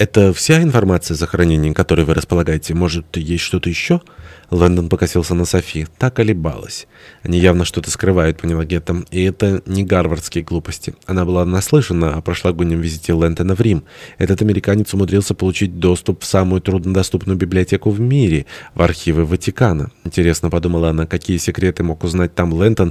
«Это вся информация, за хранением которой вы располагаете? Может, есть что-то еще?» Лэндон покосился на Софи. Та колебалась. «Они явно что-то скрывают», — поняла Гетта. «И это не гарвардские глупости». Она была наслышана о прошлогоднем визите Лэнтона в Рим. Этот американец умудрился получить доступ в самую труднодоступную библиотеку в мире, в архивы Ватикана. Интересно, подумала она, какие секреты мог узнать там Лэнтон,